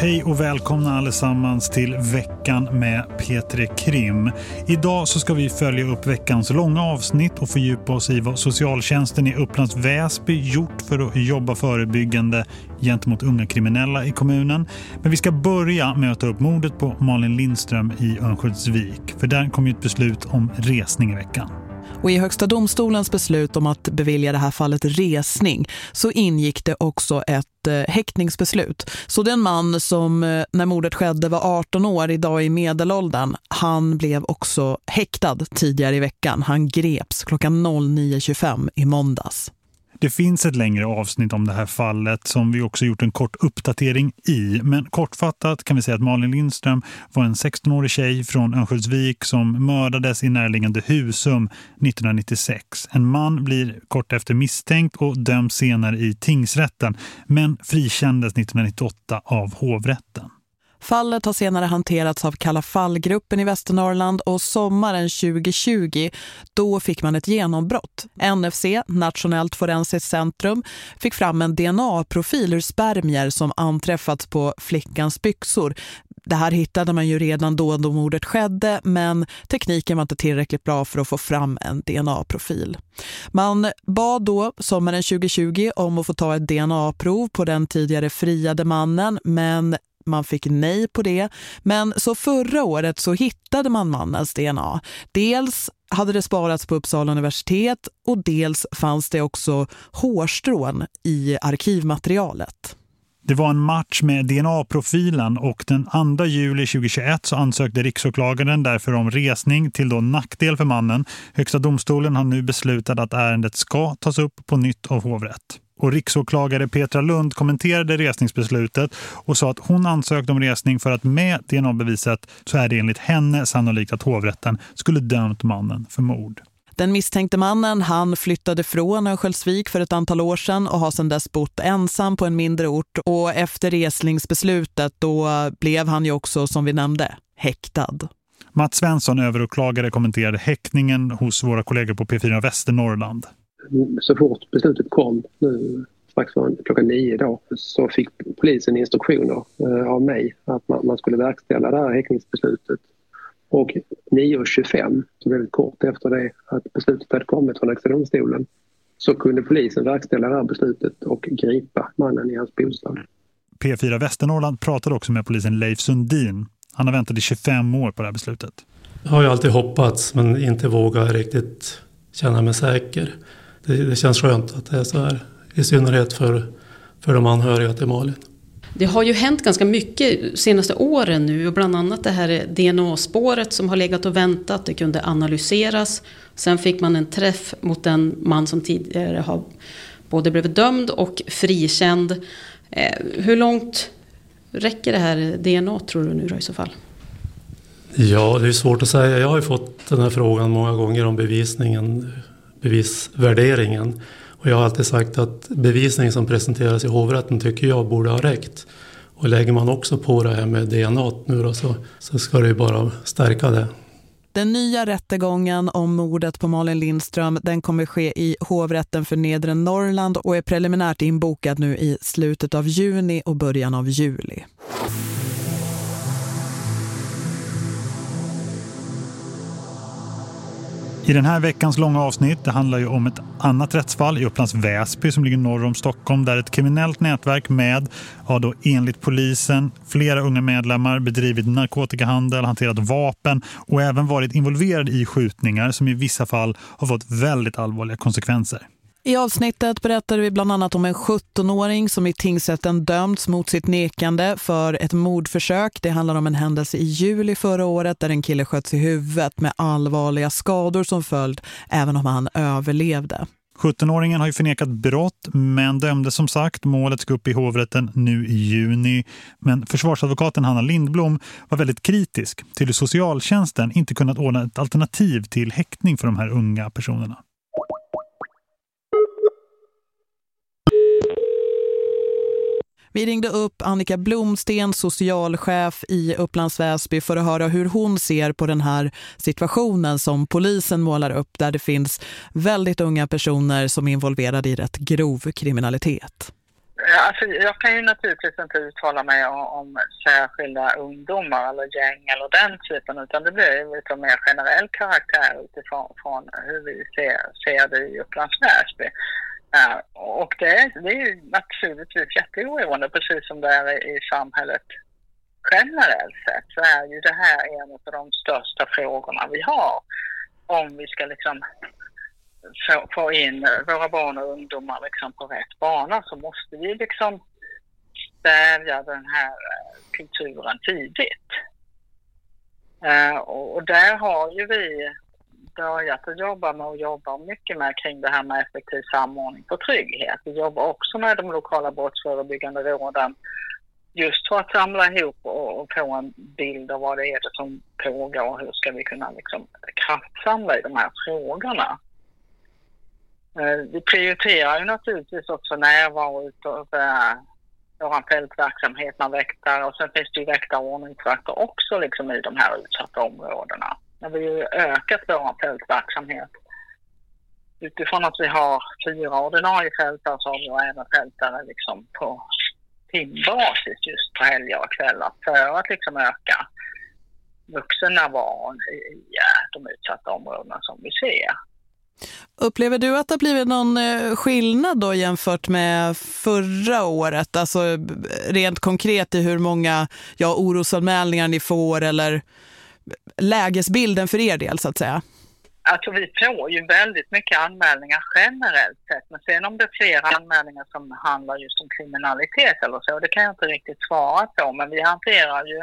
Hej och välkomna allesammans till veckan med Petre Krim. Idag så ska vi följa upp veckans långa avsnitt och fördjupa oss i vad socialtjänsten i Upplands Väsby gjort för att jobba förebyggande gentemot unga kriminella i kommunen. Men vi ska börja med att ta upp mordet på Malin Lindström i Örnsköldsvik. För där kom ju ett beslut om resning i veckan. Och i Högsta domstolens beslut om att bevilja det här fallet resning så ingick det också ett eh, häktningsbeslut. Så den man som eh, när mordet skedde var 18 år idag i medelåldern, han blev också häktad tidigare i veckan. Han greps klockan 09.25 i måndags. Det finns ett längre avsnitt om det här fallet som vi också gjort en kort uppdatering i. Men kortfattat kan vi säga att Malin Lindström var en 16-årig tjej från Örnsköldsvik som mördades i närliggande Husum 1996. En man blir kort efter misstänkt och döms senare i tingsrätten men frikändes 1998 av hovrätten. Fallet har senare hanterats av Kalla fallgruppen i Västernorrland och sommaren 2020 då fick man ett genombrott. NFC, Nationellt forensiskt centrum, fick fram en DNA-profil ur spermier som anträffats på flickans byxor. Det här hittade man ju redan då då mordet skedde men tekniken var inte tillräckligt bra för att få fram en DNA-profil. Man bad då sommaren 2020 om att få ta ett DNA-prov på den tidigare friade mannen men man fick nej på det. Men så förra året så hittade man mannens DNA. Dels hade det sparats på Uppsala universitet och dels fanns det också hårstrån i arkivmaterialet. Det var en match med DNA-profilen och den 2 juli 2021 så ansökte riksåklagaren därför om resning till då nackdel för mannen. Högsta domstolen har nu beslutat att ärendet ska tas upp på nytt av hovrätt. Och riksåklagare Petra Lund kommenterade resningsbeslutet och sa att hon ansökte om resning för att med DNA-beviset så är det enligt henne sannolikt att hovrätten skulle dömt mannen för mord. Den misstänkte mannen han flyttade från Örnsköldsvik för ett antal år sedan och har sedan dess bott ensam på en mindre ort. Och efter resningsbeslutet då blev han ju också, som vi nämnde, häktad. Mats Svensson, överåklagare, kommenterade häktningen hos våra kollegor på P4 Västernorrland så fort beslutet kom nu strax före klockan nio då så fick polisen instruktioner eh, av mig att man, man skulle verkställa det här häktningsbeslutet. Och 9.25, så väldigt kort efter det att beslutet hade kommit från Högsta domstolen så kunde polisen verkställa det här beslutet och gripa mannen i hans bostad. P4 Västernorrland pratade också med polisen Leif Sundin. Han har väntat i 25 år på det här beslutet. Jag har ju alltid hoppats men inte vågat riktigt känna mig säker det, det, känns skönt att det är så här. I synnerhet för, för de anhöriga till Malin. Det har ju hänt ganska mycket senaste åren nu och bland annat det här DNA-spåret som har legat och väntat. Det kunde analyseras. Sen fick man en träff mot den man som tidigare har både blivit dömd och frikänd. Eh, hur långt räcker det här DNA tror du nu då i så fall? Ja, det är svårt att säga. Jag har ju fått den här frågan många gånger om bevisningen bevisvärderingen. Och jag har alltid sagt att bevisningen som presenteras i hovrätten tycker jag borde ha räckt. Och lägger man också på det här med DNA nu då, så, så ska det ju bara stärka det. Den nya rättegången om mordet på Malin Lindström den kommer ske i hovrätten för Nedre Norrland och är preliminärt inbokad nu i slutet av juni och början av juli. I den här veckans långa avsnitt det handlar ju om ett annat rättsfall i Upplands Väsby som ligger norr om Stockholm där ett kriminellt nätverk med, ja då enligt polisen, flera unga medlemmar bedrivit narkotikahandel, hanterat vapen och även varit involverad i skjutningar som i vissa fall har fått väldigt allvarliga konsekvenser. I avsnittet berättade vi bland annat om en 17-åring som i tingsrätten dömts mot sitt nekande för ett mordförsök. Det handlar om en händelse i juli förra året där en kille sköts i huvudet med allvarliga skador som följd även om han överlevde. 17-åringen har ju förnekat brott men dömde som sagt. Målet ska upp i hovrätten nu i juni. Men försvarsadvokaten Hanna Lindblom var väldigt kritisk till hur socialtjänsten inte kunnat ordna ett alternativ till häktning för de här unga personerna. Vi ringde upp Annika Blomsten, socialchef i Upplands Väsby för att höra hur hon ser på den här situationen som polisen målar upp där det finns väldigt unga personer som är involverade i rätt grov kriminalitet. Alltså, jag kan ju naturligtvis inte uttala mig om, om särskilda ungdomar eller gäng eller den typen utan det blir lite mer generell karaktär utifrån från hur vi ser, ser det i Upplands Väsby. Och det, det är ju naturligtvis jätteoroande precis som det är i, samhället generellt sett så är ju det här en av de största frågorna vi har om vi ska liksom få, få in våra barn och ungdomar liksom på rätt bana så måste vi liksom stävja den här eh, kulturen tidigt. Uh, och, där har ju vi börjat att jobba med och jobbar mycket med kring det här med effektiv samordning och trygghet. Vi jobbar också med de lokala brottsförebyggande råden just för att samla ihop och, och få en bild av vad det är det som pågår och hur ska vi kunna liksom kraftsamla i de här frågorna. Eh, vi prioriterar ju naturligtvis också närvaro utav eh, vår fältverksamhet med väktare och sen finns det ju väktare och ordningsvakter också liksom i de här utsatta områdena när vi har ökat vår fältverksamhet. Utifrån att vi har fyra ordinarie fältare så har vi även fältare liksom på timbasis just på helger och kvällar för att liksom öka vuxennärvaron i de utsatta områdena som vi ser. Upplever du att det har blivit någon eh, skillnad då jämfört med förra året? Alltså rent konkret i hur många ja, orosanmälningar ni får eller lägesbilden för er del så att säga? Alltså vi får ju väldigt mycket anmälningar generellt sett. Men sen om det är fler anmälningar som handlar just om kriminalitet eller så, det kan jag inte riktigt svara på. Men vi hanterar ju,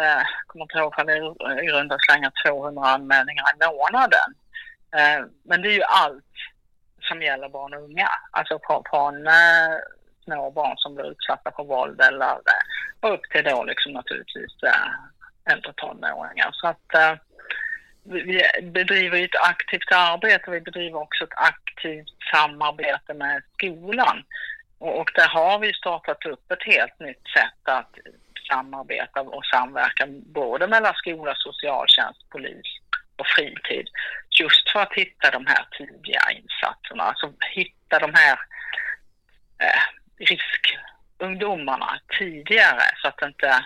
eh, kommer inte ihåg det är i runda slängar 200 anmälningar i månaden. Eh, men det är ju allt som gäller barn och unga. Alltså från, från eh, små barn som blir utsatta för våld eller och upp till då liksom naturligtvis eh, äldre tonåringar. Så att eh, vi bedriver ett aktivt arbete. Vi bedriver också ett aktivt samarbete med skolan. Och, och där har vi startat upp ett helt nytt sätt att samarbeta och samverka både mellan skola, socialtjänst, polis och fritid. Just för att hitta de här tidiga insatserna, alltså hitta de här eh, riskungdomarna tidigare så att inte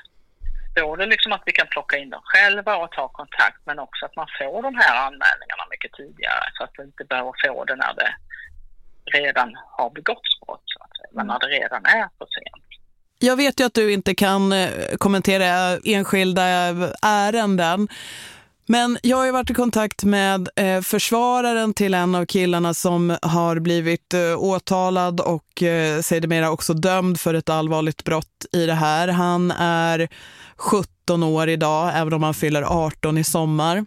både liksom att vi kan plocka in dem själva och ta kontakt men också att man får de här anmälningarna mycket tidigare så att vi inte behöver få det när det redan har begåtts brott så att men när det redan är för sent. Jag vet ju att du inte kan eh, kommentera enskilda ärenden men jag har ju varit i kontakt med eh, försvararen till en av killarna som har blivit eh, åtalad och eh, sedermera också dömd för ett allvarligt brott i det här. Han är 17 år idag, även om han fyller 18 i sommar.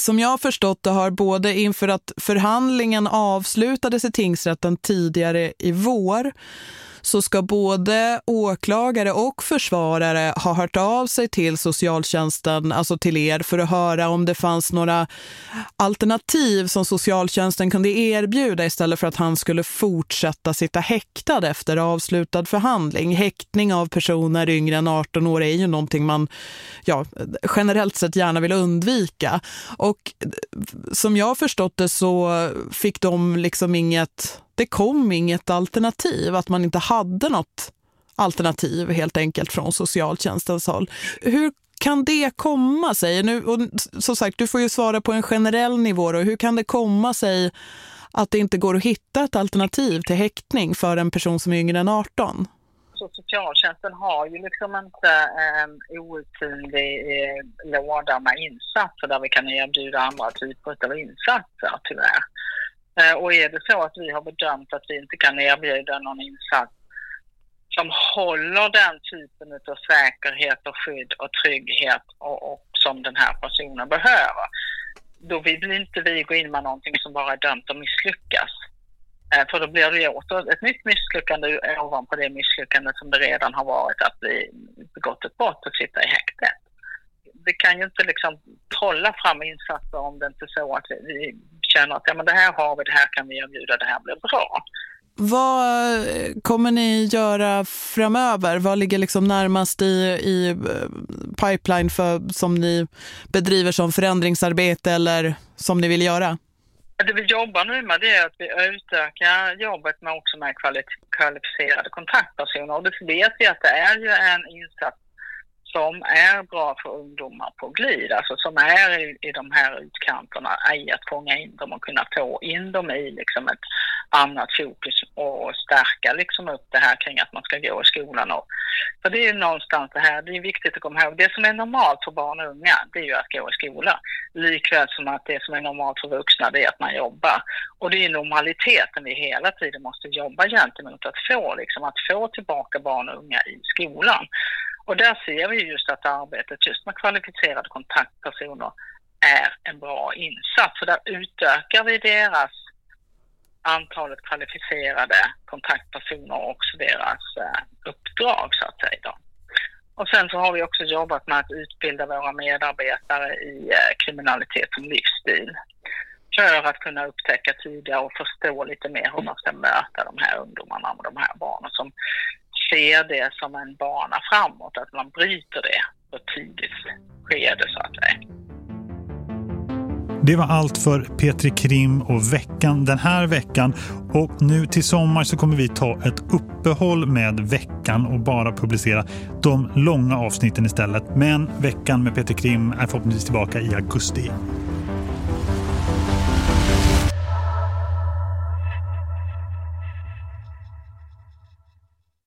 Som jag har förstått det har både inför att förhandlingen avslutades i tingsrätten tidigare i vår så ska både åklagare och försvarare ha hört av sig till socialtjänsten, alltså till er, för att höra om det fanns några alternativ som socialtjänsten kunde erbjuda istället för att han skulle fortsätta sitta häktad efter avslutad förhandling. Häktning av personer yngre än 18 år är ju någonting man ja, generellt sett gärna vill undvika. Och som jag har förstått det så fick de liksom inget det kom inget alternativ, att man inte hade något alternativ helt enkelt från socialtjänstens håll. Hur kan det komma sig? Nu, och som sagt, du får ju svara på en generell nivå. Då. Hur kan det komma sig att det inte går att hitta ett alternativ till häktning för en person som är yngre än 18? Så socialtjänsten har ju liksom inte ehm, en outsinlig eh, låda med insatser där vi kan erbjuda andra typer av insatser tyvärr. Eh, och är det så att vi har bedömt att vi inte kan erbjuda någon insats som håller den typen av säkerhet och skydd och trygghet och, och som den här personen behöver, då vill inte vi gå in med någonting som bara är dömt att misslyckas. Eh, för då blir det åter ett nytt misslyckande ovanpå det misslyckande som det redan har varit att bli begått ett brott och sitta i häktet. Vi kan ju inte liksom trolla fram insatser om det inte är så att vi känner att ja, men det här har vi, det här kan vi erbjuda, det här blir bra. Vad kommer ni göra framöver? Vad ligger liksom närmast i, i eh, pipeline för, som ni bedriver som förändringsarbete eller som ni vill göra? Det vi jobbar nu med det är att vi utökar jobbet med också med kvalificerade kontaktpersoner och det vet vi att det är ju en insats som är bra för ungdomar på glid, alltså som är i, i de här utkanterna, i att fånga in dem och kunna få in dem i liksom ett annat fokus och stärka liksom upp det här kring att man ska gå i skolan. Och, för det är någonstans det här, det är viktigt att komma ihåg, det som är normalt för barn och unga, det är ju att gå i skolan. Likväl som att det som är normalt för vuxna, det är att man jobbar. Och det är normaliteten vi hela tiden måste jobba gentemot, att få, liksom, att få tillbaka barn och unga i skolan. Och där ser vi just att arbetet just med kvalificerade kontaktpersoner är en bra insats. Så där utökar vi deras antalet kvalificerade kontaktpersoner och också deras eh, uppdrag så att säga. Då. Och sen så har vi också jobbat med att utbilda våra medarbetare i eh, kriminalitet som livsstil för att kunna upptäcka tidigare och förstå lite mer hur man ska möta de här ungdomarna och de här barnen som ser det som en bana framåt, att man bryter det på ett tidigt skede så att säga. Det var allt för Petri Krim och veckan den här veckan och nu till sommar så kommer vi ta ett uppehåll med veckan och bara publicera de långa avsnitten istället. Men veckan med Petri Krim är förhoppningsvis tillbaka i augusti.